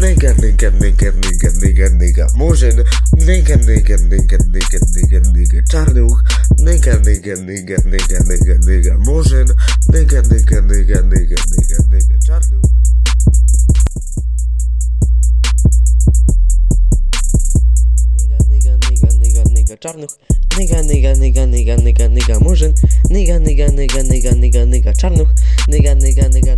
nigga, nigga, nigga, nigga, nigga, nigga, murzyn, nigga, nigga, nigga, nigga, nigga, nigga, czarnuch, nigga, nigga, nigga, nigga, nigga, nigga, murzyn, nigga, nigga, nigga, nigga, nigga, nigga, czarnuch. Czarnuch. Nigga, nigga, nigga, nigga, nigga, nigga, murzyn. Nigga, nigga, nigga, nigga, nigga, nigga, czarnuch. Nigga, nigga, nigga,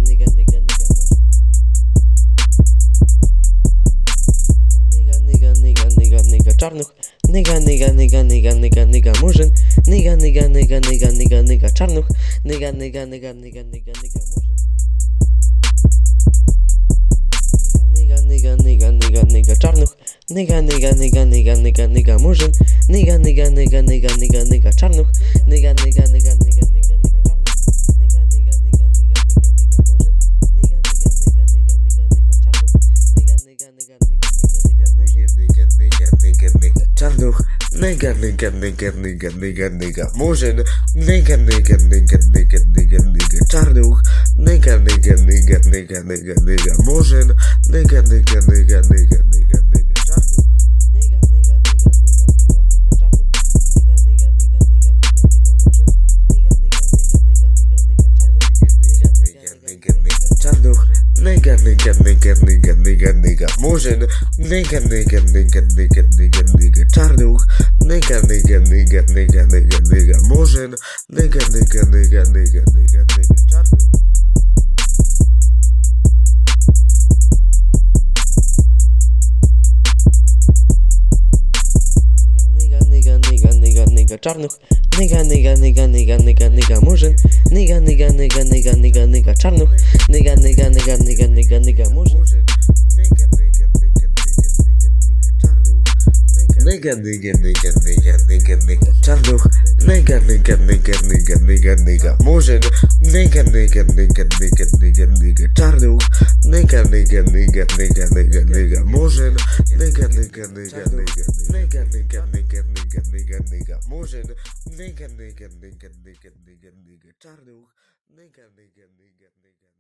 czarnych Nyga, nyga, nyga, nyga, nyga, nyga, murzyn Nyga, nyga, nyga, nyga, nyga, nyga, czarnuch Nyga, nyga, nyga, nyga, nyga, nyga, murzyn Nyga, nyga, nyga, nyga, nyga, czarnuch Nyga, nyga, nyga, nyga, nyga, nyga, murzyn Nyga, nyga, nyga, nyga, nyga, nyga, czarnuch Nyga, nyga czarnuch, nigga, nigga, nigga, nigga, nigga, nigga, murzyn, nigga, nigga, nigga, nigga, nigga, nigga, czarnuch, nigga, nigga, nigga, nigga, nigga, nigga, murzyn, nigga, nigga, nigga, nigga, nigga, nigga, czarnuch. Czarnuch. Nigga, nigga, nigga, nigga, nigga, nigga, murzyn. Nigga, nigga, nigga, nigga, nigga, nigga, czarnuch. Nigga, nigga, nigga, nigga, nigga, nigga, murzyn, nigga, nigga, nigga, nigga, nigga, nigga, czarnuch, nigga, nigga, nigga, nigga, nigga, nigga, nigga, nigga, murzyn. Nigga, nigga, nigga, nigga, nigga, nigga, czarnuch. Nigga, nigga, nigga, nigga, nigga, nigga, murzyn. Nigga, nigga, nigga, nigga, nigga, nigga. Czarnuch. Nigga, nigga, nigga, nigga, nigga, nigga. Murzyn. Nigga, nigga, nigga, nigga, nigga, nigga. Czarnuch. Nigga, nigga, nigga, nigga, nigga, nigga. Murzyn. Nigga, nigga, nigga, nigga. Nigga, nigga, nigga, nigga, nigga, nigga. Murzyn. Nigga, nigga, nigga, nigga, nigga, nigga. Czarnuch. Nigga, nigga, nigga, nigga.